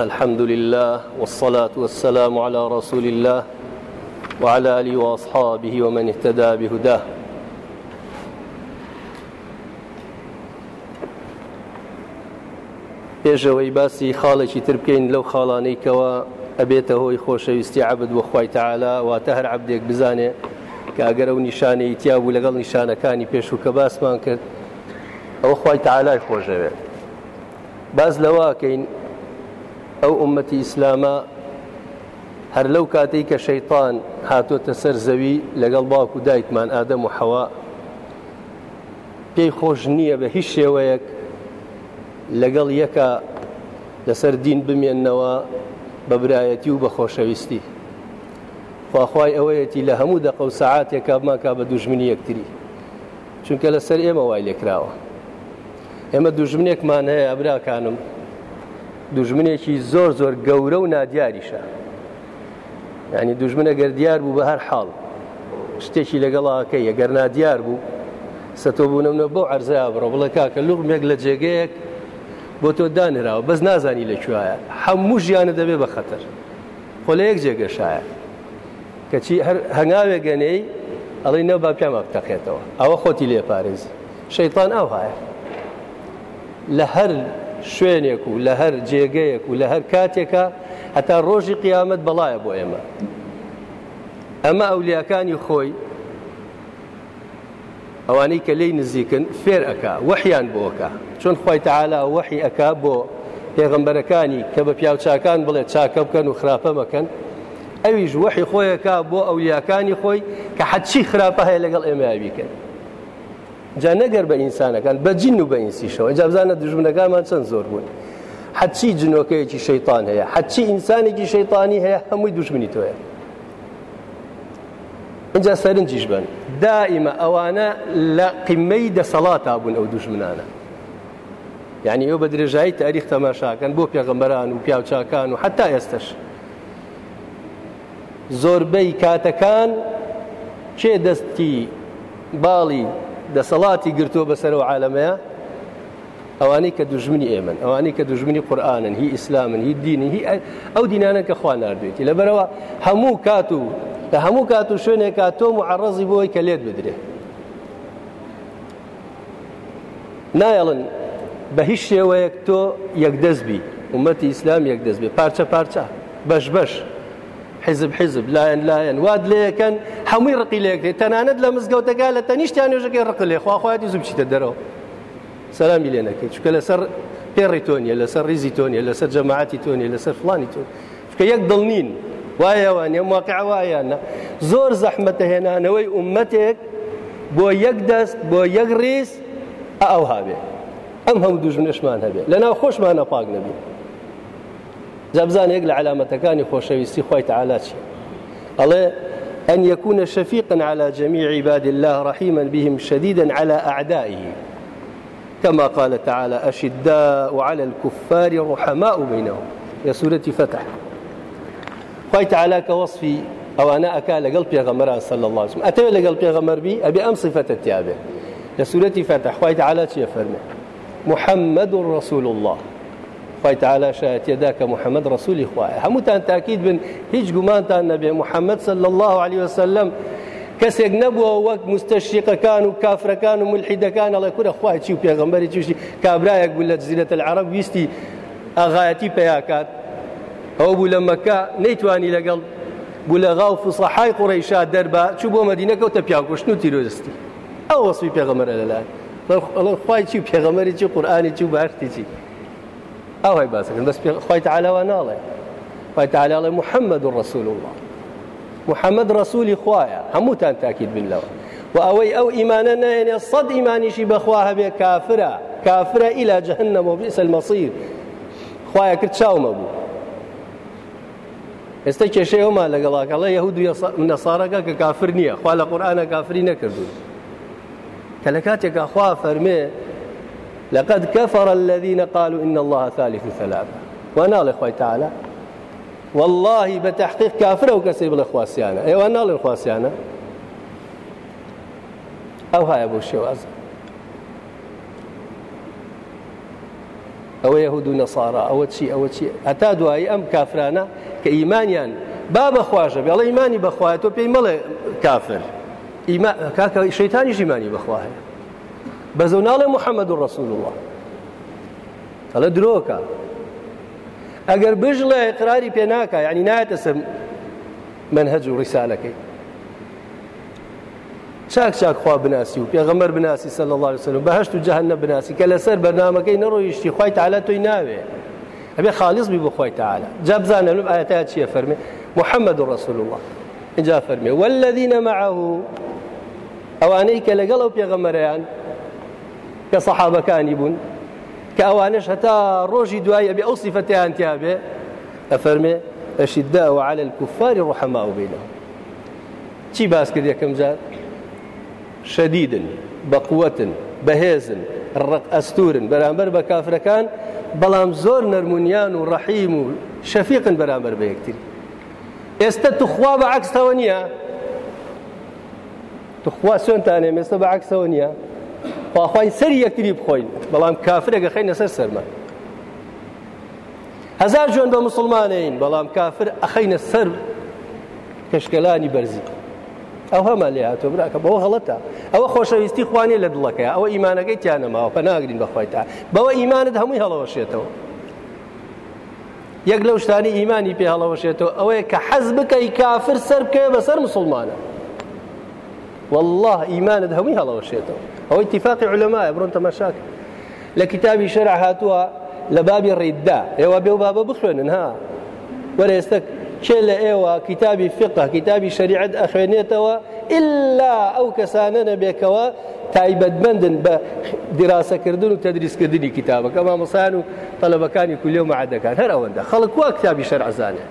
الحمد لله والصلاة والسلام على رسول الله وعلى آله وأصحابه ومن اهتدى بهداه. پێشەوەی باسی خاڵێکی تر بکەین لەو خاڵانەی کەەوە ئەبێتە هۆی خۆشەویستی عبد وەخوای تعالا واتە هەر عبدێک بزانێ کە ئەگەرە و نیشانەی تیا بوو لەگەڵ نیشانەکانی پێش و کە باسمان کرد ئەوە خی ئەو ئومەتی ئیسلامە هەر لەو کاتەی کە شەیطان هاتۆتە سەر زەوی لەگەڵ باوک و دایکمان ئادەم و حەوا پێی خۆش نییە بە هیچ شێوەیەک لەگەڵ یەکە لەسەر دین بمێننەوە بە برایەتی و بە خۆشەویستی. خواخوای ئەوەیەتی لە هەموو دەقە و سعاتێکا بماکە بە دوژمنی یەکتری چونکە لەسەر ئێمە وای لێکراوە. ئێمە دوژمنێکمان هەیە ئەبراکانم. دوژمنێکی زۆر زۆر گەورە و نادیاریشە. ینی دوژمنە گەر دیار بوو بە هەر حاڵ. شتێکی لەگەڵاکەی ئەگەر نادیار بوو سەتۆ بوونەمە بۆ عەرزا بڕۆ بڵە کاکە لوغمێک لە جێگەیەک بۆ تۆ دانراوە بەس نازانی لەکوایە هەموو ژیانە دەبێ بە خەتەر. خۆ لە یەک جێگەشایە کەچی هەنگاوێ گەنەی ئەڵی نە با پیامە بتەقێتەوە ئەوە خۆتی لێپارێزی. شەیطان ئەو هاە لە هەر شوێنێک و لە هەر جێگەیەک و لە هەر کاتێکە هەتا ڕۆژی قیامەت بەڵایە بۆ ئێمە. ئەمە ئەولیاکانی خۆی ئەوانەی کە لی نزیکن فێر ئەکا وەحیان بۆکە چۆن خی تەعالا وەحی ئەکا بۆ پێغمبەرەکانی کە بە پیاوچکان بڵێ چاکە بکەن و خراپە مەکەن ئەویش وەحی خۆیەکە بۆ ئەولیاکانی خۆی کە حەچی خراپە هەیە لەگەڵ ئێمەویکەن جا نەگەر بە ئینسانەکان بە جین و بە ئینسیشەوە. جابزانە دژمنەکانمان چەند زۆر بوون. حەچی جنۆکەیەکی شەیطان هەیە حەچی ئینسانێکی شەیطانی هەیە هەمووی دوشمنی تۆیە اینجا سەرنجیش بن. دائیمە ئەوانە لە قیمەی دەسەڵاتا بوون ئەو دوژمنانە یعنی ئەو بە درێژایی تاریخ تەماشاکەن بۆ پێغەمبەران و پیاوچکان و حتا ئێستش زۆربەی کاتەکان کێ دەستی باڵی دەسەڵاتی گرتووە بەسەرەوە عالەمەیە ئەوانەی کە دوژمنی ئێمن ئەوانەی کە دوژمنی قورآانن هی ئیسلامن هی دینی هی ئەو دینانە کە خوا نردوێتی لەبەرەوە هەموو کات و لە هەموو کات و شوێنێکا تۆ معڕەزی بۆی کە لێت بدرێ. نایەڵن بە هیچ شێوەیەک تۆ یەکدەستبی ومەتی ئیسلام یەکدەست بێ. پارچە پارچە بەش بەش. حزب حزب. لایەن لایەن واد لەکەن هەمووی ڕقی لێکێت تەنانەت لە مزگەوتەکە لە تەنیشتیان نوێژەکەی ڕق لێ خواخواتی زوب چیتە دەرەوە سەلامی لێ نەکەیت چکە لەسەر پێڕی تۆنیە لەسەر ریزی تۆنیە لەسەر جەماعتی تۆنیە لەسەر فلانی تۆ چکە یەک دڵنین وایەوانە واقع وایەنە زۆر زەحمەتە هێنانەوەی عومەتێک بۆ یەک دەست بۆ یەک ڕێز ئەو هاابێ ئەم هەموو دوژنشمان هەبێ لەناو خۆشمانە پاک نەبی جابزانێک لە علامەتەکانی خۆشەویستی خۆی تعالا چی ئەڵێ أن يكون شفيقا على جميع عباد الله رحيما بهم شديدا على أعدائه. كما قال تعالى أشداء على الكفار رحماء بينهم. يا سورة فتح. خی تعالا کە وەصفی ئەوانە ئەکا لەگەڵ پێغەمەران سەل الله وسلم. ئەتەوێت لەگەڵ پێغەمەر بی ئەبێ ئەم صفەتە تیاابێ لە سوورەتی فەتح خی تعالا چیە فەرمێ محەممەد ڕسول الله. خی تعالا شایەتێدا کە محەممەد ڕسوولی خوایە هەمووتان تاکید بن هیچ گومانتان نەبێ محەممەد سل الله عليه وسلم کەسێک نەبووە وەک مستەشیقەکان و کافرەکان و ملحیدەکان ئەڵێ کورە خوای چی و پێغمبەری چوشی کابراایەک بوو لە جزیرەت العرب پێیاکات ئەو بوو لە مەکە نەیتوانی لەگەڵ بوو لە غاو فسەحای قڕیشا دەربا چوو بۆ مەدینەکەوتە پیاکوشتن و تیرۆزستی ئەو وەسوی پێغەمەرە لەلای خی چی پێغەمەری چی قورآانی چی و باشتی چی ئەو های باسەکەن بەس خی تعالاوە ناڵێ خی تعالاڵێ محەممەد و ڕسول الله. محەممەد ڕسوولی خوایە هەمووتان تاکید بن لەوە و ئەوەی ئەو ئیمانە نایێنێ سەد ئیمانیشی بەخوا هەبێ کافرە کافرە ئیلا جەهنەمە بئس المەصیر خوایە کرد چاومە بوو ئێستا کێشەیەوەما لەگەڵاکەڵە یهود و نەسارەکە کە کافر نییە خوا لە قورآانە کافری نەکردوون کە لە کاتێکە خوا فەرمێ لقد كفر الذين قالوا إن الله ثالث ثلاثة. ونال إخوة تعالى والله بتحقيق كافر أو كسب الإخواسيانة أي ونال الإخواسيانة أو هاي أبو الشواز. ئەوە یهود و نەسارا ئەوە چی ئەوە چی هەتا دوایی ئەم کافرانە کە ئیمانیان با بەخواژە بێڵە ئیمانی بەخوایە تۆ پێی مەڵێ کافر کاکە شەیتانی ژیمانی محەممەد و ڕسول الله. ئەگەر بژڵێ قراری پێ ناکە ینی نایەتە سەر منهج ڕیسالەکەی چاک چاک خوا بناسی و پێغەمەر بناسی سەل الله عليه وسلم بەهشت و جەهنە بناسی کە لەسەر بەرنمەکەی نەڕۆیشتی خی تعالا تۆی ناوێ ئەبێ خالص بی بخۆی تعالا جا بزانە لەم ئاەتە چیە فەرمێ محەممەد ڕسول الله. اینجا فەرمێ والذين معه ئەوانەی کە لەگەڵ ئەو پێغەمەرەیان کە سەحابەکانی بوون کە ئەوانش هەتا ڕۆژی دوای ئەبێ ئەو على الكفار رحماء بينهم. چی باس کرد یەکەم جار؟ شەدیدن بەقوتن بەهێزن ڕق ئەستورن بەرامبەر بە کافرەکان بەڵام زۆر نەرمونیان و ڕەحیم و شەفیقن بەرامبەر بە یەکتری ئێستا توخوا بە عکسەوە خواخوای سەر یەکتری بخۆین. بەڵام کافرێکە خەینە سەر سەرمان هزار جوێن بە مسلمانین بەڵام کافر ئەخەینە سەر کەشکەلانی بەرزی. ئەو هەمە لێ هاتۆ براکە بەوە هەڵەتە ئەوە خۆشەویستی خوانێ لە دڵەکەی ئەوە ئیمانەکەی تیانەماوە پە ناگرین بەخوایتا. بەوە ئیمانت هەمووی هەڵەوەشێتەوە. یەک لەو شتانی ئیمانی پێ هەڵەوەشێتەوە ئەوەیە کە حەز بکەی کافر سەر بکەوێ بەسەر مسلمانە. والله ئیمانت هەمووی هەڵەوەشێتەوە. ئەوەی اتفاقی علەمایە بڕۆن تەماشاکە لە کتابی شەرع هاتووە لە بابی ڕیددا ئێوە بێ و بابە بخوێنن ها ئێستا چێ لە ئێوە کتابی فقه کتابی شریعت ئەخوێنێتەوە إلا ئەو کەسانە نەبێکەوە تایبەتمەندن بە دیراسەکردن و تەدریسکردنی کتابەکە مامەسان و تەلەبەکانی کولێ و معدەکان هەر ئەوەندە خەڵک وا کتابی شەرعزانێ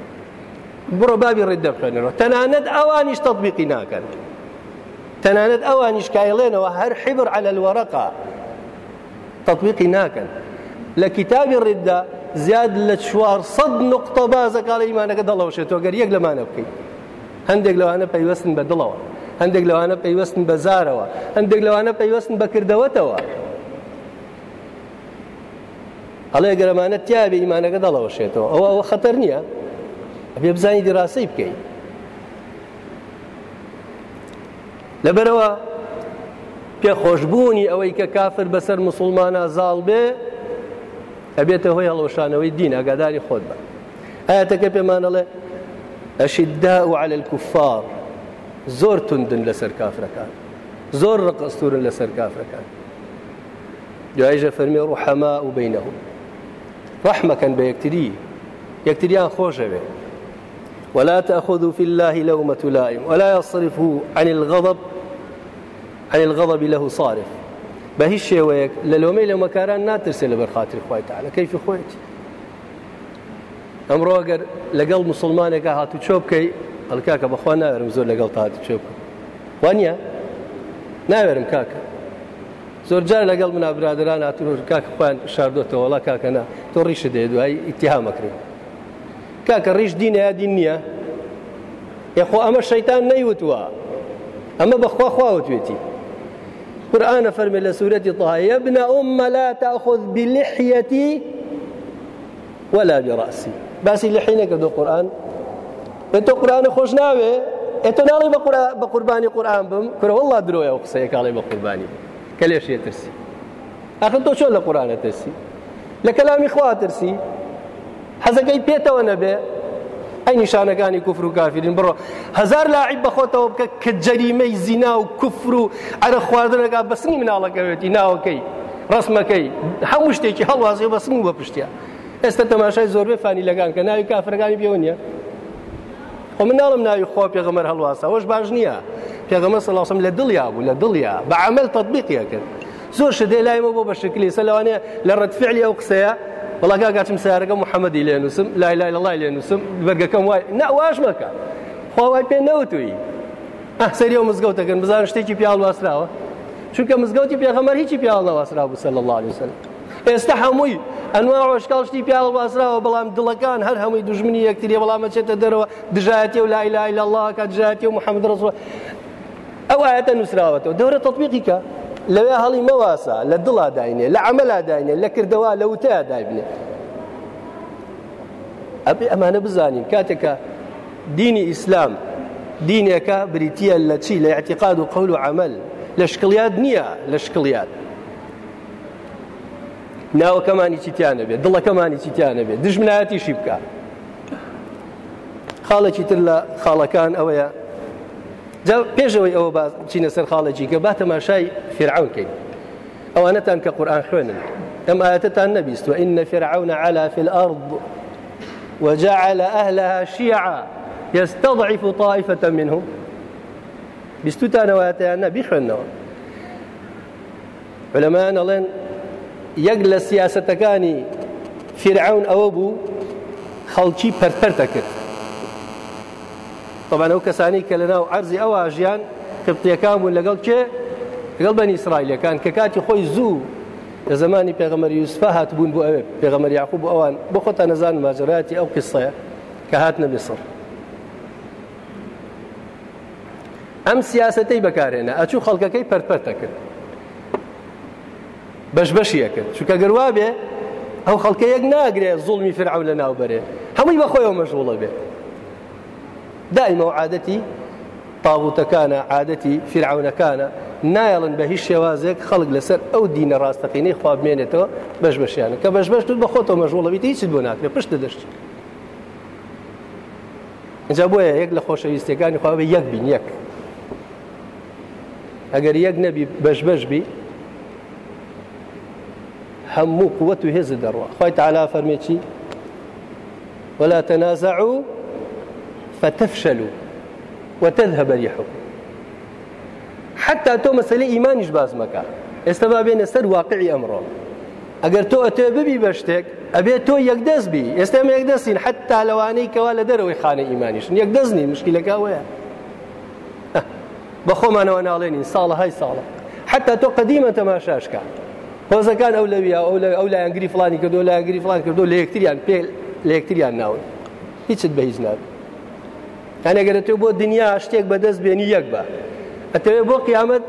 بڕۆ بابی ڕێدە بخوێنەوە تەنانەت ئەوانیش تەطبیقی ناکەن تەنانەت ئەوانیش کایڵێنەوە هەر حیبر على الوەرەقە تطبیقی ناکەن. لە کتابی ڕێددا زیاد لە چوار سەد نقطە بازەکڵ ئیمانەکە دەڵەوشێتەوە گەر یەک لەمانە بکەیت. هەندێک لەوانە پەیوەستن بە دڵەوە. هەندێک لەوانە پەیوەستن بە زارەوە. هەندێک لەوانە پەیوەستن بە کردەوەتەوە. ئەڵێ گەرەمانە تیاابێ ئیمانەکە دەڵەوەشێتەوە ئەوە ئەوە خەتەر نییە. ئەبێ بزانی دیراسی بکەیت. لەبەرەوە پێخۆشببوونی ئەوەی کە کافر بەسەر مسلمانە زاڵ بێ ئەبێتە هۆی هەڵۆشانەوەی دین ئەگاداری خۆت بە. ئاەتەکە پێمانەڵێ ئەشیدا و على الكفار زۆر توندن لەسەر کافرەکان زۆر ڕقەستورن لەسەر کافرەکان. دوایژە فەرمی ڕوحەما و بینەهم ڕحمەکەن بە یەکتری یەکتریان خۆشەوێ ولا تأخذوا في الله لومة لائم ولا يصرفه عن الغضب عن الغضب له صارف. شێوەیەک لە لۆمەی لە مەکاران ناترسێ لە بەرخاتری خخوای تعاالە کەیفی خۆیت ئەمڕۆ ئەگەر لەگەڵ مسلمانێکە هاتو چۆ بکەی هەڵکاکە بەخوا ناوێرم زۆر لەگەڵ تااتی چۆ بکە وانە ناوێرم کاکە زۆر جار لەگەڵ منە برادران هاتوور کاکە خوان شاردۆتەوە وڵا کاکەنا تۆ ڕیشە دێ دوایی ئیتیهامەکرێ کاکە ڕیش دینە یا دین نییە یخۆ ئەمە شەیتان نەیوتووە ئەمە بەخوا خواوتێتی قرآن فرمي لسورة طه يا ابن أم لا تأخذ بلحيتي ولا برأسي. باسي لحينك دو قرآن انتو قرآن خوش ناوي؟ انتو نالي بقرباني قرآن بم؟ كرة والله درويا وقصيك علي بقرباني. كليش يترسي أخي انتو شو لقرآن ترسي؟ لكلامي خواه ترسي؟ حەزەکەی پێتەوە نەبێ. ئەی نیشانەکانی کوفر و کافرین. بڕۆ هزار لاعیب بەخۆتەوە بکە کە جەریمەی زینا و کوفر و ئەرە خواردنەکە بەسنی مناڵەکەوێتی ناوەکەی ڕسمەکەی هەموو شتێکی هەڵوازی بەسنی بە پشتیا ئێستا تەماشای زۆربێ فانی لەگان کە ناوی کافرەکانی پێوە نییە. خۆ مناڵم ناوی خۆ پێغەمەر هەڵواسە ئەوش باش نییە. پێغەمە سەڵاسم لە دڵیا بوو لە دڵیا. بە عمل تطبیقیە کرد. زۆر شدێ لایمە بۆ بە شکلی. سەلوانێ لە ڕەتفعلی ئەو قسەیە وڵا کاکاتم سیارەکە محەممەدی لێ نووسم لای لای لە لای لێ نووسم بەرگەکەم وای ناواش مەکە خۆوای پێ نەوتوی ئەسەری و مزگەوتەکەن بزان شتێکی پیاڵ واسراوە چونکە مزگەوتی پێغەمەر هیچی پیاڵ نەواسرا بوو سەل الله عليه وسلم. ئێستا هەمووی ئەنوا ڕۆژکاڵ شتی پیاڵ واسراوە بەڵام دڵەکان هەر هەمووی دژمنی یەکتری بەڵامە چێتە دەرەوە دژایەتی و لای لای لە الله کە دژایەتی و محەممەد ڕسوە ئەو ئاەتە نووسراوەتەوە لەوێ هەڵی مەواسە لە دڵا داینێ لە عمەلا داینێ لە کردەوە لە وتەیە دایبنێ ئەبێ ئەمانە بزانین کاتێکە دینی ئیسلام دینێکە بریتە لە چی؟ لە اعتقاد و قەول و عمل. لە شکڵیات نییە لە شکڵیات ناوەکەمانی چیتیانە بێت دڵەکەمانی چیتیانە بێت دژمنایەتیشی بکە. خاڵێکی تر لە خاڵەکان ئەوەیە پێشەوەی ئەوە چینە سەر خاڵێکی کە با تەماشای فرعونکەین ئەوانەتان کە قورآان خوێنن ئەم ئاەتتان نەبیست و إن فرعون علا في الأرض وجعل أهلها شيعا يستضعف طائفة منهم. بیستوتانەوەتیان نە بیخوێنەوە علەمان ئەڵێن یەک لە سیاسەتەکانی فرعون ئەوە بوو خەڵکی پەرپەرتە کرد طبعا کەسانی کە لەناو عەرزی ئەوە ژیان قبتیەکان بوون لەگەڵ کێ لەگەڵ بەنی ئیسرائیلەکان کە کاتی خۆی زوو لە زمانی پێغەمەری یوسفە هات بوون بۆ ئەوێ پێغەمەری یعقوب ئەوان بۆ خۆتە نەزان ماجراتی ئەو قسەیە کە هات نەبیسڕ ئەم سیاستەی بەکارێنە ئەچوو خەڵکەکەی پەرپەرتە کرد بەش بەشیە کرد چونکە گەروا بێ ئەو خەڵکە یەک ناگرێ زوڵمی فرعون لە ناوبەرێ هەمووی بەخۆیەوە مەشغوڵە بێ دائما عادەتی تاغوتەکانە عادەتی فرعونەکانە نایڵن بە هیچ شێوازێک خەڵک لەسەر ئەو دینە ڕاستەقینەی خوابمێنێتەوە بەش بەشیانە کە بەش بەش بە خۆتەوە مەژوڵە بیت هیچ بۆ ناکرێت پشت دەشت اینجا بۆیە یەک لە خۆشەویستەکانی خوا بە یەک بین یەک ئەگەر یەک نەبی بەش بەش بی هەموو قوت و هێز دەڕوە خی تعالا فەرمێکی ولا تنازعوا فتفشلوا وتذهب ريحكم حتى تۆ مەسلەی ئیمانیش باز مەکە ئێستا با بێنە سەر واقعی ئەمڕۆ ئەگەر تۆ ئەتێ ببی بە شتێک ئەبێت تۆ یەکدەست بی. ئێستا یەکدەستین حتا لەوانەی کەوا لە دەرەوەی خانە ئیمانیشن یەکدەستنی مشکلەکە وەیە بە خۆمانەوە ناڵێنین ساڵە های ساڵە حتا تۆ قدیمە تەماشاشکە هۆزەکان ئەو لەویە ئەو ئەو لای ئەنگری فلانی کردو لای ئەنگری فلان کردو لە یەکتریان پێ لە یەکتریان ناون هیچت بە هیچ نابێت هەنەگەرە تۆ بۆ دنیا شتێک بەدەست بێنی یەک بە ئەتەوێ بۆ قیامەت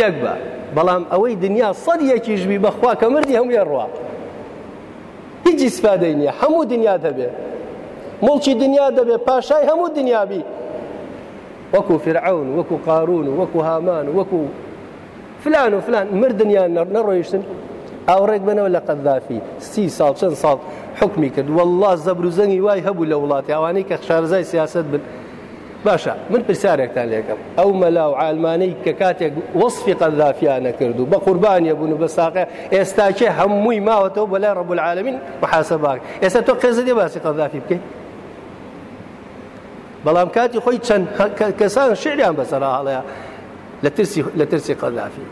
یەک بە بەڵام ئەوەی دنیا سەد یەکیژبی بەخوا کە مردی هەمووی ڕوا هیچ ئیسفادەی نییە هەموو دنیا دەبێ مڵکی دنیا دەبێ پاشای هەموو دنیابی وەکو فرعون وەکو قارون وەکو هامان وەکو فلان و فلان مردنیان نەڕۆیشتن ئاوڕێک بنەوە لە قەدافی سی ساڵ چەند ساڵ حکمی کرد والله زەبر و زەنگی وای هەبوو لە وڵاتی ئەوانەی کە شارزای بن باشە من پرسیارێکتان لێکم ئەو مەلا و عالمانەی کە کاتێک وەصفی قەدافیانە کردو بە قوربانیە بوون و بە ساقە ئێستاکێ هەمووی ماوەتەوە بەلای ڕەب العالمین محاسباک ئێستا تۆ قێزە دێ باسی قەدافی بکەیت بەڵام کاتی خۆی چەند کەسان شعریان بەسەرا هەڵەیە لە ترسی قەدافی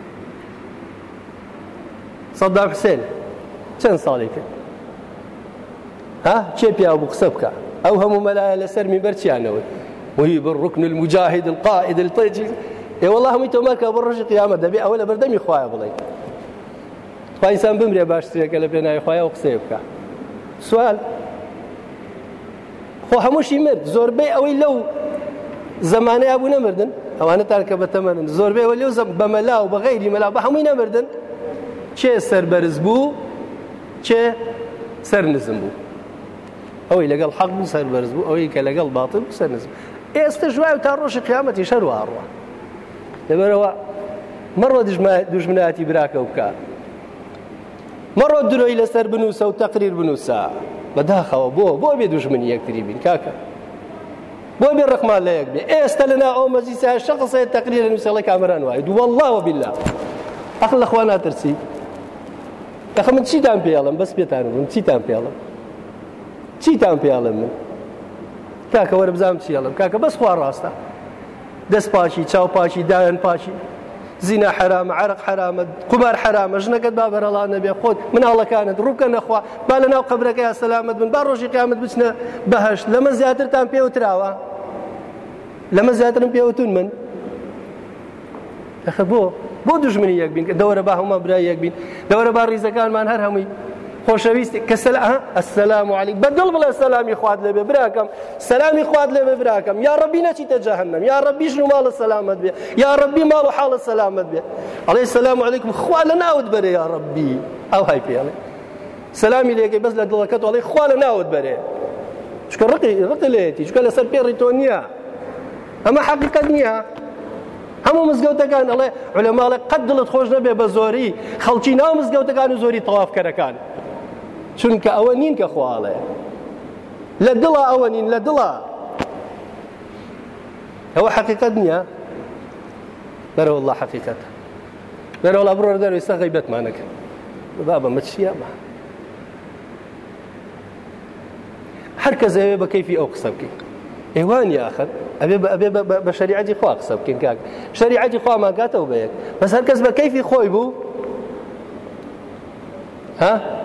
سەدام حسێن چەند ساڵی کرد ها؟ چێ پیا بوو قسە بکە ئەو هەموو مەلایە لەسەر میبەرچیانەوە وهي بالركن المجاهد القائد الطيجي اي والله هم يتوماك برج قيامة دبي أولا بردمي خوايا بڵێ خوا ئینسان بمرێ باشترێکە لە پێناوی خخوای و قسێ بکە. سوال. خۆ هەمووشی مرد زۆربەی ئەوەی لەو زمانەیە بوو نەمردن. ئەوانە تارکە بەتەمەن زۆربەی لەو بەمەلا و بەغیری مەلا بە هەمووی نەمردن. چێ سەربەرز بوو چێ سەر نزم بوو. ئەوەی لەگەڵ حەق بوو سەربەرز بوو ئەوەی کە لەگەڵ باتل بوو سەر نزم ئێستا ژوای تا ڕۆژی قیامەتی شەر وڕوە لەبەرەوە مەڕۆ دوژمناتی براکە بکە مەڕۆ درۆی لەسەر بنووسە و تەقریر بنووسە بەداخەوە بۆ بۆ بێ دوژمنی یەکتری بین کاکە بۆ بێ ڕقمان لە یەک بێ ئێستا لەنا ئەو مەزیسا شەقسەیە تەقریر لە نووسڵی کامەران وای دو والله بالله ئەخل لەخوا ناترسی ئەخ من چیتان پێڵم بەس پێتان من چیتان پێڵم چیتان پێڵم من؟ کاکە وەرە بزانم چیڵم کاکە بەس خوا ڕاستە. دەست پاشی چاو پاشی دایان پاشی. زینا حرامە عرق حرامە قمار حرامە ژنەکەت با بەرەڵان نەبێ. خۆت مناڵەکانت ڕووکە نەخوا با لە ناو قبرەکە یا سەلامت بن با ڕۆژی قیامەت بچنە بەهشت. لەمە زیاترتان پێوتراوە. لەمە زیاترم پێوتون من. ئەخە بۆ بۆ دژمنی یەک بین دەوەرە با هەمومان برای یەک بین. دەوەرە با ڕیزەکانمان هەر هەمووی خۆشەویستی کە ئەسلام علی بەدڵ بڵێ سەلامی خوارد لێبێ براکەم. سەلامی خوارد لێبێ براکەم. یا ڕەبی نەچیتە جەهەنەم یا ڕەبی ژن و ماڵە سەلامت بێ. یا ڕەبی ماڵ و حاڵە سەلامت بێ. ئەڵێ سەلام علیکم خوا لە ناوت بەرێ یا ڕەبی ئەو های پێڵێ سەلامی لێگەی بەس لە دڵەکەت ئەڵێ خوا لە ناوت بەرێ. چکە ڕقی ڕقی لێتی چکە لەسەر پێڕی تۆ نییە. ئەمە حەقیقەت نییە. هەموو مزگەوتەکان ئەڵێ علەماڵێ قەت دڵت خۆش نەبێ بە زۆری. خەڵکی ناو مزگەوتەکان و زۆری تەوافکەرەکان چونکە ئەوە نین کە خواڵێ لە دڵە ئەوە نین لە دڵە. ئەوە حقیقت نییە؟ بەرەوە الله حقیقت. بەرەوە بڕۆ دەروی سە غیبەتمانەکە با بە مەچیە بە هەر کەس ئەوێ بە کەیفی ئەو قسە بکەیت ئێوانی آخر. ئەبێ ئەبێ بە شریعەتی خوا قسە بکەین کاک. شریعەتی خوا ماگاتەوە بەیەک بەس هەر کەس بە کەیفی خۆی بوو. ها؟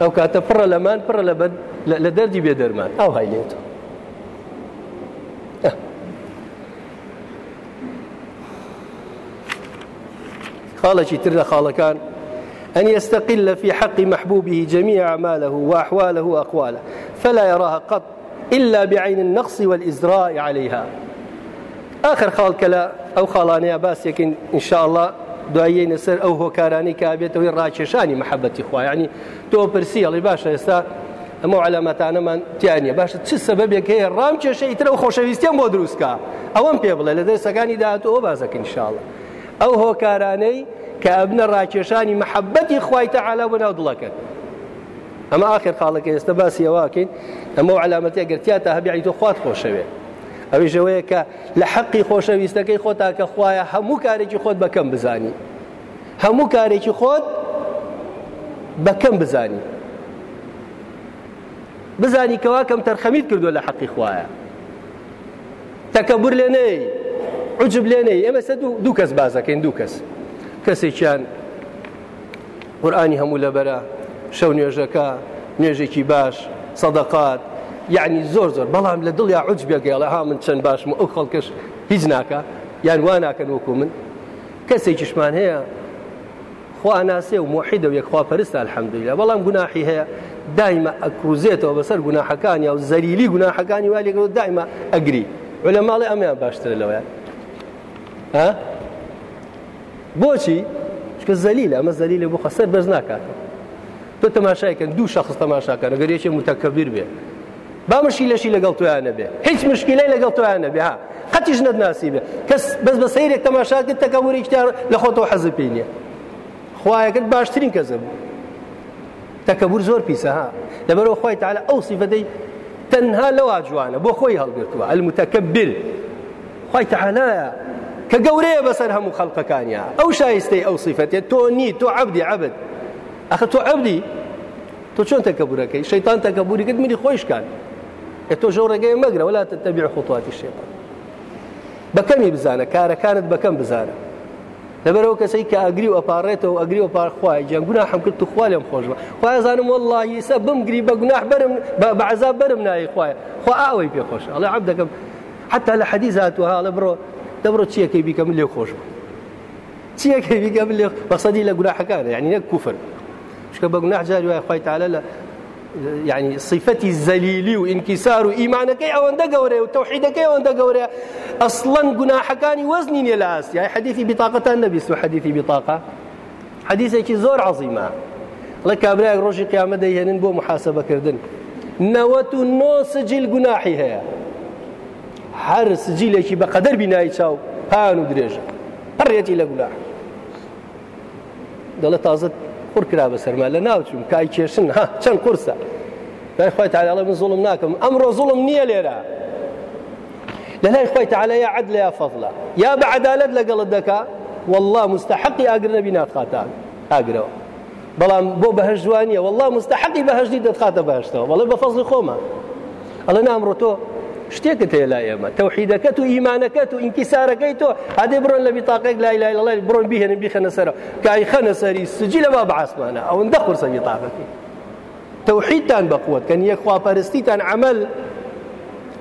ئەو کاتە پڕە لەمان پڕە لە بەر لە دەردی بێ دەرمان ئەو هاینێتەوە خاڵێکی تر لە خاڵەکان أن يستقل في حق محبوبه جميع أعماله وأحواله وأقواله فلا يراها قط إلا بعين النقص والإزراء عليها. آخر خال كلا أو خالانيا باس يكن إن شاء الله دوایە سەر ئەو هۆکارانی کابێتەوەی ڕاکێشانی محەبەتی خوا. ینی تۆ پرسیڵی باشە ئێستا ئەمە علامەتانەمان تیانە باشە چ سەبەبێک هەیە ڕام کێشە ئیترە و خۆشەویستیان بۆ دروستکە ئەوەم پێ بڵێ لە دەستەکانی داهاتەوە بازەکە انشاءڵە ئەو هۆکارانەی کە ئەبنە ڕاکێشانی محەبەتی خوای تەعالا بەناو دڵەکەت ئەمە آخر خاڵەکە ئێستا باسی ئەوواکەین ئەمە علامەتی گرتیاتە هەبیعی تۆ خوات خۆشەوێت ئەوی ژەوەیە کە لە حەقی خۆشەویستەکەی خۆتا کە خوایە هەموو کارێکی خۆت بەکەم بزانی. هەموو کارێکی خۆت بەکەم بزانی. بزانی کەوا کەم تەرخەمیت کردو لە حەقی خوایە. تەکەبور لێ نەی عجب لێ نەی ئێمە سە دوو کەس بازەکەین دوو کەس. کەسێکیان قورآانی هەموو لەبەرە شەو نوێژەکە نوێژێکی باش سەدەقات یعنی زۆر زۆر. بەڵام لە دڵیا عوج بێگەڵە ها من چەند باشم ئەو خەڵکەش هیچ ناکە یان وا ناکەن وەکو من. کەسێکیشمان هەیە خوا ناسێ و مۆحیدە و یەکخوا پەرستە الحەمدویلا بەڵام گوناحی هەیە دایمە ئەکروزێتەوە بەسەر گوناحەکانی و زەریلی گوناحەکانی والێکەوە دایمە ئەگری. لە ماڵی ئەمیان باشترە لەوەیە. بۆچی؟ چکە زەلیل ئەمە زەلیلە بۆ خەسەر بەرز ناکاتەوە. تۆ تەماشایکەن دوو شخص تەماشاکەن گەرێکی متەکەبیر بێ. با مشی لەشی لەگەڵ تویانە بێ هیچ مشکلەی لەگەڵ تویانە بێ ها قەتیش نەت ناسی بێ کەس بەس بە سەیرێک تەماشاکرد تەکەوری کتار لە خۆتەوە حەزە پێی نییە. خوایەکەت باشترین کەسە بوو تەکەبور زۆر پیسە ها. لەبەرەوە خۆی تعالە ئەو سیفەتەی تەنها لەوا جوانە بۆ خۆی هەڵگرتووە. المتەکەبر خۆی تعالایە کە گەورەیە بەسەر هەموو خەڵقەکانیا ئەو شایستەی ئەو سیفەتێت تۆ نی تۆ عبدی عبد ئەخە تۆ عبدی تۆ چۆن تەکەبورەکەی شەیتان تەکەبوری کرد میری خۆشکان ژەو ڕێگەی مەگرە ولا تتبع خطوات الشيطان. بەکەمی بزانە کارەکانت بەکەم بزانە لەبەرەوە کەسەی کە ئەگری و ئەپارڕێتەوە ئەگری و پارخوای جەنگونا حم کرد تو خوا لێم خۆشبە خخوای زانم والله سە بمگری بە گوناح برم بەعذاب برم نایی خوای خوا ئەڵێ عەب دەکەم حتا لە حەدیث هاتووە هاڵە بڕۆ دەبڕۆ چیەکەی بیکەم لێ خۆش بوو چیەکەی بیکەم لێ بەسەدی لە گوناحەکانە یعنی نەک کوفر شکە بە گوناح جاری وای خی تعالە لە يعني صفتي الزليلي وانكسار وإيمانك أوان دقوري وتوحيدك أوان دقوري. أصلا قناحكاني وزني يلاس يعني حديثي بطاقة النبي سو حديثي بطاقة. حديثك زور عظيمة. لك أبراك روشي قيامة ديهنن بو محاسبة كردن. نوت نو سجل قناحي هي. هر سجلێکی بەقەدەر بینایی چاو پان و درێژە هەڕێتی لە گولاح دەڵێت تازت قڕ کرا بە سەرما لە ناوچوم کای کێشن؟ ها چەند قورسە لای خۆی تعالی من زوڵم ناکەم. ئەمڕۆ زوڵم نییە لێرە. لە لای خۆی تعالی یا عدل یا فەضلا یا بە عدالت لەگەڵت دەکا والله مستحقی ئاگر نەبی ناتخاتان ئاگرەوە. بەڵام بۆ بەهەش جوانیە والله مستحقی بەهشتی دەتخاتە بەهشتەوە. بەڵێ بە فەزلی خۆمە. ئەڵە نامڕۆ شتێکت هەیە لا ئێمە تەوحیدەکەت و ئیمانەکەت و ئینکیسارەکەی تۆ هەدێ بڕۆن لە بیتاقێک لای لای لەڵای بڕۆن بیهێنن بیخەنە سەرە کای خەنە سەری سجی لە با بەعاسمانە ئەوەندە قورسە بیتاقەکەی تەوحیدتان بەقوت کە نیە خواپەرستیتان عمل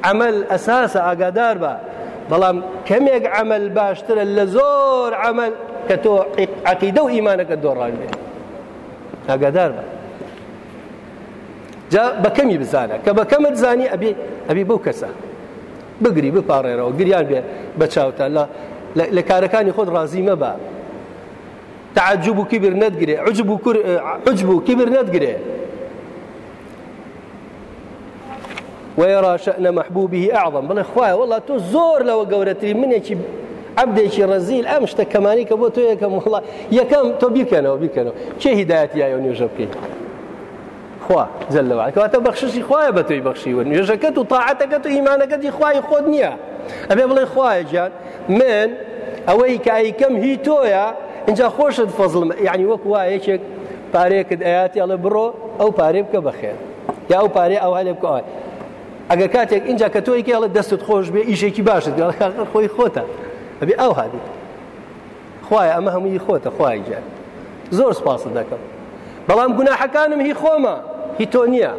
عمل ئەساسە ئاگادار بە بەڵام کەمێک عمل باشترە لە زۆر عمل کە تۆ عقیدە و ئیمانەکە دۆڕان بێ ئاگادار بە جا بزانە کە بەکەمت زانی ئەبێ ئەبێ بەو کەسە بگری بپارڕێرەوە گریان بێ بە چاوتە لە لە کارەکانی خۆت ڕازی مەبە تعجب و کبر نەتگرێ عجب و عجب و کبر نەتگرێ ويرى شأن محبوبه أعظم. بل إخوائي والله تو زور لو منك عبدێکی ڕزیل ئەم شتە کەمانی کە بۆ تۆ یەکەم وڵا یەکەم تۆ بیکەنەوە بیکەنەوە چه هیداەت یایە نوێژە بکەیت خوا جلەوە کەواتە بەخششی خوایە بە تۆی بەخشیوە نوێژەکەت و تاعەتەکەت و ئیمانەکەتی خوای خۆت نییە. ئەبێ بڵێ خوایە گیان من ئەوەی کە ئەیکەم هی تۆیە اینجا خۆشت فەزڵم. یعنی وەک وایە یەکێک پارێکت ئاياتی ئەڵێ بڕۆ ئەو پارێ بکە بەخێر. یا ئەو پارێ ئەو هەلێ بکە ئەگەر کاتێک اینجا کە تۆی کێڵە دەستت خۆش بێ ئیشێکی باشت. خۆی خۆتە. ئەبێ ئەو هادی خوای ئەمە هەمووی خۆتە خوای جان. زۆر سپاس دەکەم. بەڵام گوناحەکانم هی خۆمە. هی تۆ نییە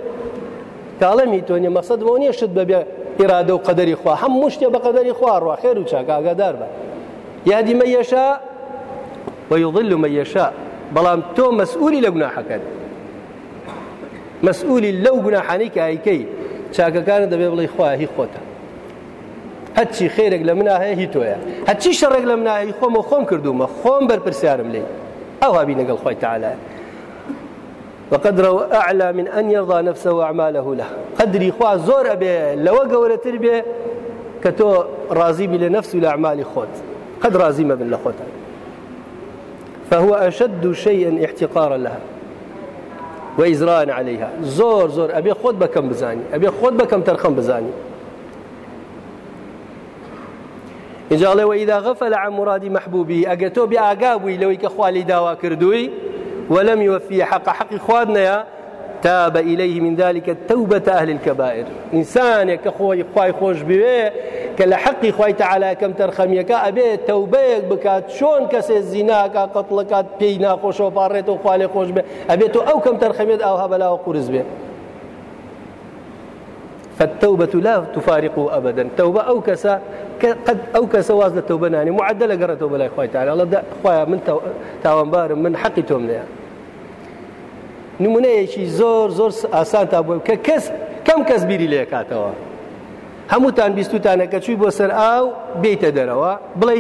کاڵم هی تۆ نیە مەسەد بۆ نییە شت بەبێ ئێرادە و قەدەری خوا. هەموو شتێ بە قەدەری خوا ڕوا. خێر و چاک ئاگادار بە. یادی مە یەشا ويضل من يشاء. بەڵام تۆ مەسئولی لە گوناحەکەت. مەسئولی لەو گوناحانەی کە ئایکەی چاکەکانە دەبێ بڵی خوا هی خۆتە. هەچی خێرێک لە منە هەیە هی تۆیە. هەچی شەڕێک لە منایی خۆم و خۆم کردومە. خۆم بەرپرسیارم لێ. ئەو هابی لەگەڵ خۆی تعاالە وقدره أعلى من أن يرضى نفسه وأعماله له. قدري خوا زور أبي لو قولة تربية كتو راضي لنفس والأعمال خود. قد راضي ما من لخوت فهو أشد شيء احتقارا لها وإزراء عليها. زور زور. أبي خود بكم بزاني؟ أبي خود بكم ترخم بزاني؟ اینجا الله وإذا غفل عن مراد محبوبه أجتو بأعقابي لو يكخوالي داوا كردوي ولم يوفي حق حق خوادنا تاب إليه من ذلك توبة أهل الكبائر. إنسان كخوي خواي خوش بيه كلا حقي خواي تعالى كم ترخميك أبي توبة بكات. شون كس الزنا قتلكات بينا خوش وبارت وخوالي خوش به أبي تو أو كم ترخميت أو هبلا وقرز به فالتوبة لا تفارقه أبدا. توبة أو كسا قد أو وازن التوبة يعني معدلة قرأ توبة لا إخوة تعالى. الله ده إخوة من تاوان من حقي تومنا نمونەیەکی زۆر زۆر ئاسان تا بووم کە کەس کەم کەس بیری لێ کاتەوە هەمووتان بیستوتانەکە چووی بۆ سەر ئاو بیتە دەرەوە بڵێ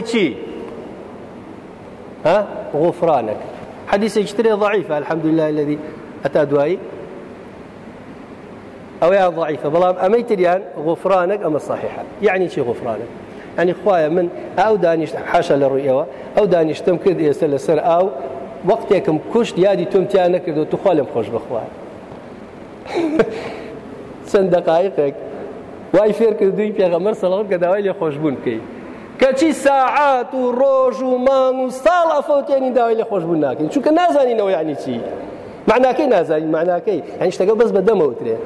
غفرانك. حديث تري ضعيف الحمد لله الذي أتى دوائي أو يا ضعيفة بلام أميتريان غفرانك أما الصحيحة يعني شي غفرانك؟ يعني خوايا من دانيش حاشا للرؤية أو دانيش تم كذ يسل سر أو وەختێکم کوشت یادی تۆمتیان نەکردو توخوا لێم خۆش بخوای چەند دقایقێک وای فێر کردووی پێغەمەر سەڵات کە داوای لێ خۆشببوون بکەیت کەچی ساعات و ڕۆژ و مانگ و ساڵ ئەفۆتێنی داوای لێ خۆشببوون ناکەین چونکە نازانینەوە یعنی چی؟ معناکەی نازانین معناکەی هەنی شتەکە بەس بە دەمەوترێ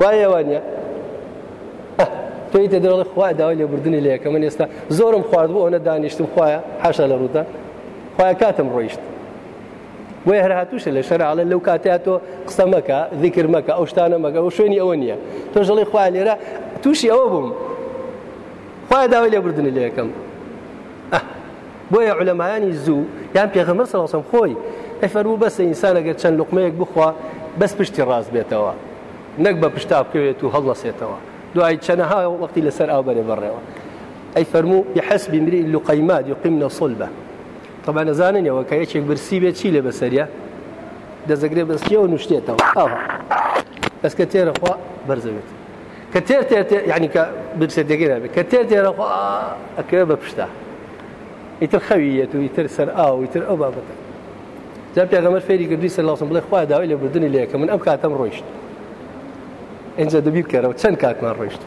وایەوانە تۆی تێدەڵی خوای داوای لێبوردنی لەیەکە من ئێستا زۆرم خواردبوو ئەوە دانیشتم خوایە حاشا لە ڕوودا. خوای کاتم ڕۆیشت. بۆی هەرهاتوشە لە شەرعاڵە لەو کاتەیە تۆ قسە مەکە ذیکر مەکە ئەو شتانە مەگە ئەو شوێنی ئەوە نییە. تۆ ژەڵی خخوای لێرە تووشی ئەوە بووم. خخوای داوای لێبوردنی لە یەکەم. بۆیە علەمایانی زوو یان پێغەمە سەڵسم خۆی ئەفەرموو بەسە ئینسانەگەر چەند لقمەیەک بخوا بەس پشتی ڕاست بێتەوە. نەک بە پشتا بکەوێت و هەڵەسێتەوە دوای چەنەها وەختی لەسەر ئاو بەرێ بڕێەوە ئەی فەرموو بحسب امرئ لقيمات يقيمن صلبه. طبعا نزاننەوە کە یەکێک برسی بێت چی لێ بەسەریە دەزەگرێ بەستیەوە نوشتێتەوە ئاها بەس کە تێرەخوا بەرزەوێت کە تێر تێر ینی کە برسێتێکی نابێت کە تێر تێرەخوا ئەکە بە پشتا ئیتر خەویەت و ئیتر سەر ئاو ئیتر ئەو بابەتە جا پێغەمەر فێری کردوی سەر لاسم بڵێ خوا داوای لە بردننی من ئەم کاتەم ڕۆیشت اینجا دەبی بکەرەوە چەند کاتمان ڕۆیشت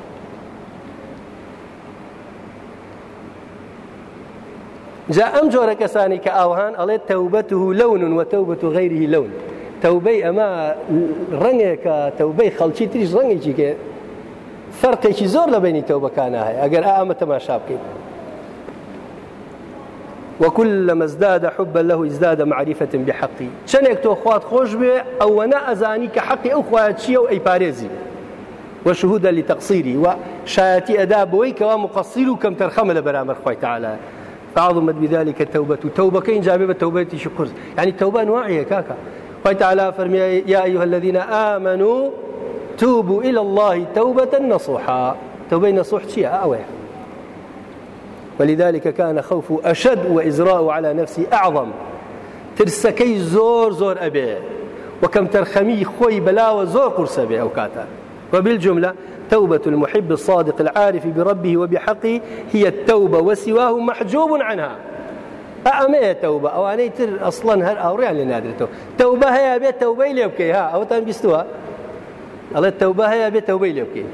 جا ئەم جۆرە کەسانی کە ئاوهان ئەڵێت تەوبەته لەون و تەوبەت و غیری لەون تەوبەی ئەمە ڕەنگێکە تەوبەی خەڵکی تریش ڕەنگێکی کێ فەرقێکی زۆر لە بینی تەوبەکانە هەیە ئەگەر ئامە تەماشا بکەیت وكلما ازداد حبا له ازداد معرفة بحقه شنك تو خوات خوش به أو أنا أزاني كحقي أو خوات شيء أو أي باريزي. وشهودا لتقصيري وشايتي أداب ويك ومقصير كم ترخم لبرامر خوي تعالى. فعظمت بذلك التوبة توبة كين جابة توبة شكر يعني التوبة أنواعية كاكا قال تعالى فرمي يا أيها الذين آمنوا توبوا إلى الله توبة نصوحا. توبة نصوح شيء؟ أوي ولذلك كان خوف أشد وإزراء على نفسي أعظم. ترسكي زور زور أبي. وكم ترخمي خوي بلا وزور قرص أبي أو كاتا وبالجملة توبة المحب الصادق العارف بربه وبحقه هي التوبة وسواه محجوب عنها. أأمي توبة؟ أو أنا تر أصلا هر أوريان لنادرته توبة هي بيت توبة اللي يبكي ها أو تام بيستوها الله التوبة هي بيت توبة اللي يبكي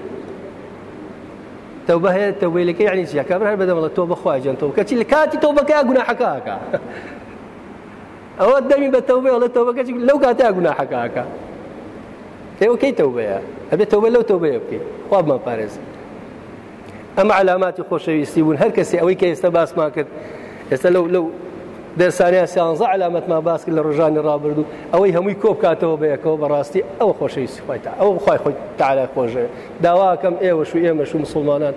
توبة هي توبة لك يعني شيء كبر هل بدل الله توبة خواجة توبة؟ كتير كاتي توبة كا جناح كاكا أو الدم بالتوبة ولا توبة كتير لو كاتي جناح كاكا كيف كي توبة يا أبي توبة لو توبة يبكي. خواب ما بارز أما علامات خوش يستيبون. هر كسي أوي كي يستباس ما كد؟ ئێستا لەو لەو دەرسانیا سیانزە علامەتمان باس کرد لە ڕژانی ڕابرد و ئەوەی هەمووی کۆ بکاتەوە بەیەکەوە بەڕاستی ئەوە خۆشەویستی خۆیتا ئەو خخوای خۆی تعالا خۆشە داواکەم ئێوەش و ئێمەش و مسلمانان.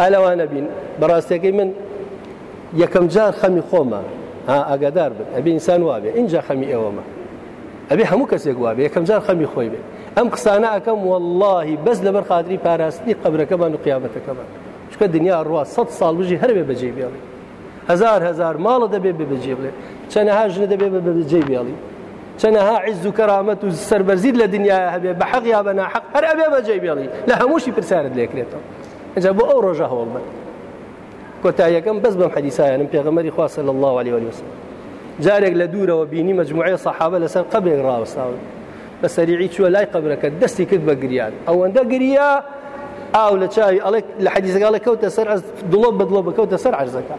ئالەوانە بین بەڕاستیەکەی من یەکەم جار خەمی خۆمە ها ئاگادار بن. ئەبی ئینسان وابێ اینجا خەمی ئێوەمە ئەبێ هەموو کەسێک وابێ یەکەم جار خەمی خۆی بێ ئەم قسانە ئەەکەم واللهی بەس لەبەر خااتری پاراستنی قبرەکەمان و قیامەتەکەمان چکە دنیا ڕوا سە ساڵ بژی هەربێ بەجێ بێڵی. هزار هزار ماڵە دەبێ ببجێ بڵێ. چەنەها ژنە دەبێ بەجێ بێڵی. چەنەها عیز و کەرامەت و سەربەرزید لە دنیا هەبێ بە حەق یا بە ناحق هەر ئەبێ بەجێ بێڵی. لە هەمووشی پرسیارت لێکرێتەوە. اینجا بۆ ئەو ڕۆژە هەوڵ بن. کۆتاییەکەم بەس بەم حەدیسایانم پێغەمەری خوا صلی الله عليه وسلم لە دوورەوە بینی مجموعەیە سەحابە لەسەر قبرێک ڕاوەستاون بە سەریعی چووە لای قبرەکە دەستی کرد بە گریان ئەوەندە گریا ئاو لە چاوی ئەڵێک لە حەدیسەکە کەوتە سەر دڵۆ بەدڵۆ بکەوتە سەر عرزەکە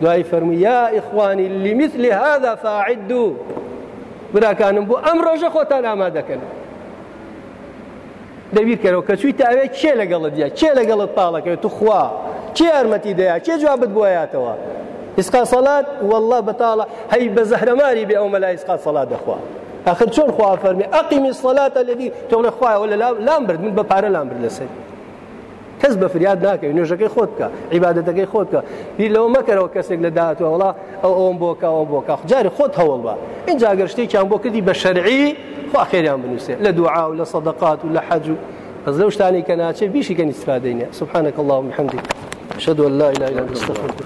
دوای فەرمو يا إخواني لمثل هذا فاعدوا. براکانم بۆ ئەم ڕۆژە خۆتان ئامادەکەن دەبیر کەرەوە کە چووی تاوێ کێ لەگەڵت دیە کێ لەگەڵت پاڵەکەوێت تو خوا. کێ یارمەتی دەیە کێ جوابت بۆیاتەوە ئسقا سەڵات والله بەتاڵە هەی بە زەهرەماری بێ ئەو مەلای ئسقا سەڵات دەخوا آخر چۆن خوا فەرمی؟ ئەقیمی سەڵاتە لەدی تۆ لە خوایەوە لە لام برد من بە پارە لام برد لەسەر. کەس بە فریاد ناکەوی نوێژەکەی خۆت بکە عیباەتەکەی خۆت بکە. بیر لەوە مەکەرەوە کەسێک لە داهاتوە وڵا ئەو ئەوم بۆکە ئەوم بۆکە جاری خۆت هەوڵ بە. اینجا گەشتێکیان بۆ کردی بە شەرعی خوا خێریان بنووسێ. لە دوعا و لە سەدەقات و لە حەج و بەس لەو شتانی کە ناچێت بیشی کەنی استفادەینە سبحانك اللهم وبحمدك. أشهد أن لا إله إلا أنت أستغفرك